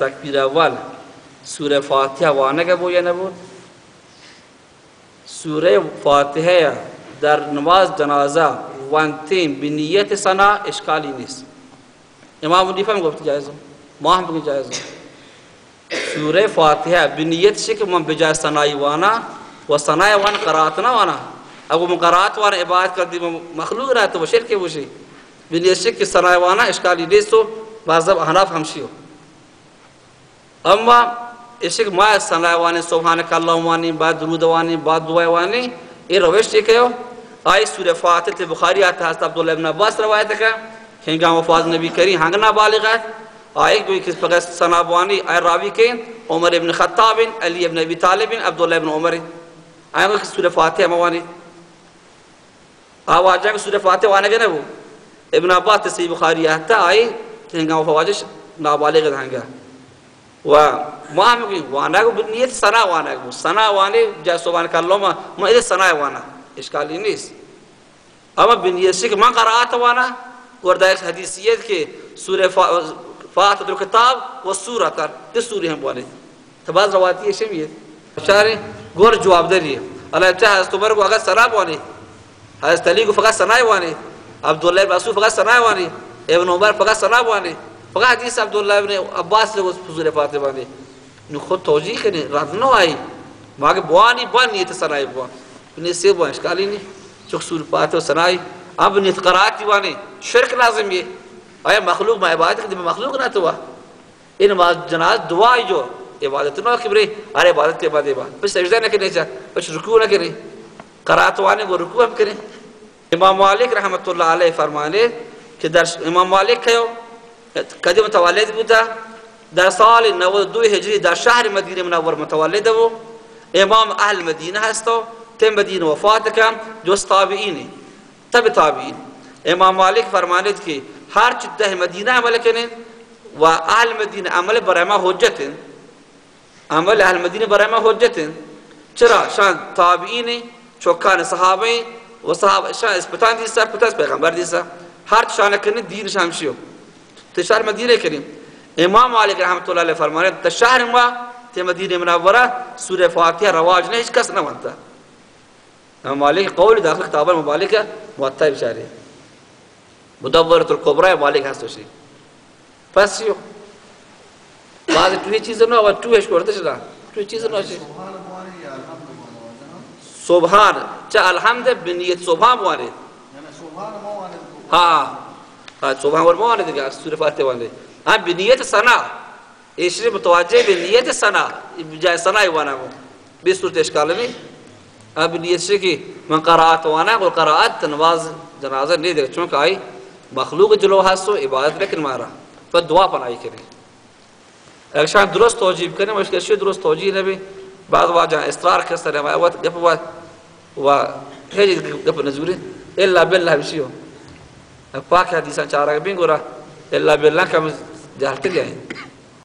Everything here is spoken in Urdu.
تکبیر اول سوره فاتحه وانه بود یا نبود سوره فاتحه در نماز جنازه وانتیم به نیت سنا اشکالی نیست. امام حنیفه هم گفت جایزه ما هم بگیم جایزه سوره فاتحه به نیت که من بجای سنای وانا و سنای وان قراتنا وانا۔ اگه من قرات وانا عبادت کردیم مخلوق نه تو شرک بوشی۔ به نیت که سنای وانا اشکالی نیست و بعضب احناف همشیو اما اشک ما سنای وانی سبحانك اللهم وانی بعد درود وانی بعد دعا وانی یہ روش ٹھیک ہے آئی سورہ فاتحہ بخاری آتا ہے عبداللہ ابن عباس روایت ہے کہ ہنگام نبی کریم ہنگنا بالغ ہے آئی کس پکر سنا بوانی آئی راوی کے عمر ابن خطاب، علی ابن ابی طالب عبداللہ ابن عمر. آئی کوئی سورہ فاتحہ موانی آواز جائے سورہ فاتحہ وانا گئے وہ ابن عباس تسی بخاری آتا آئی ہنگام سنا وانه بود سنا وانه جا سبحان کلمه ما این سنا وانه اشکالی نیست. اما به نیت که حدیثیت سوره فاتحه الکتاب و سوره تر تی سوره هم وانه تباز رواتی شمیت بشاره گور جواب داریه الله چه حضرت عمر کو اگر سنا وانه حضرت علی کو فقط سنا وانه عبدالله ابن مسعود فقط سنا وانه ابن عمر فقط سنا وانه فقط حدیث عبداللہ ابن عباس لگو حضور فاتح باندے. نو خود توجیح کرنے، رات نو آئی ماں بوانی بوان نیت سنائی بوان نیت سے بوان اشکالی نہیں. چک سور فاتح سنائی. اب نیت قرآت دیوانے شرک لازم یہ. آیا مخلوق میں عبادت کرتے، میں مخلوق نہ تو ان جناز دعائی جو، عبادت نو کبرے ارے عبادت کے بعد عبادت. پھر سجدہ نہ کرنے چاہ پھر رکوع نہ کریں قرآت وانے وہ رکوع ہم کریں. امام مالک رحمت اللہ علیہ فرمانے کہ در امام مالک کہو کدی متولد بوده در سال 92 هجری در شهر مدینه منور متولد بود امام أهل مدینه هست و تم مدینه وفات کن جز تابعینه تب تابعین. امام مالک فرماند که هر چی ده مدینه عمل کنه و أهل مدینه عمل برای ما حجت عمل أهل مدینه برای ما حجت چرا؟ شان تابعین چوکان صحابه و صحابه شان اسپتان دیسا پتاس پیغمبر دیسا هر چی شان کنه دین شامشیو تو شهر مدینه کریم. امام مالک رحمت الله علیه فرمانه در شهر ما ته مدینه منوره سوره فاتحه رواج نه هیچ کس نمانتا امام مالک قول داخل کتاب مالک موطا بیچاره مدورة الكبرى مالک هستوشی پس یو بعض توی چیز نه و تویش کرده شده. توی چیز نه شده سبحان چه الحمد بنیت سبحان بوانید ها. صبح اور مولانا دیگه سوره فاتحه وانده. هم به نیت سنا اشری متوجه به نیت سنا جای سنا وانا به صورت اشکال نہیں اب نیت سے کہ من قرات وانا اور قرات نماز جنازہ نہیں دیکھ چونکہ آئی مخلوق جلو حسو عبادت لیکن مارا. تو دعا پنائی کریں اگر شان درست توجیب کریں مشکل شو درست توجیہ نبی. بعض واجہ اصرار کسر ہے وقت گپ وقت و هیچ گپ نزوری. الا بالله بشیو. أكواك هذه سان شارع بين قرا إلا بالله كم جهلت لي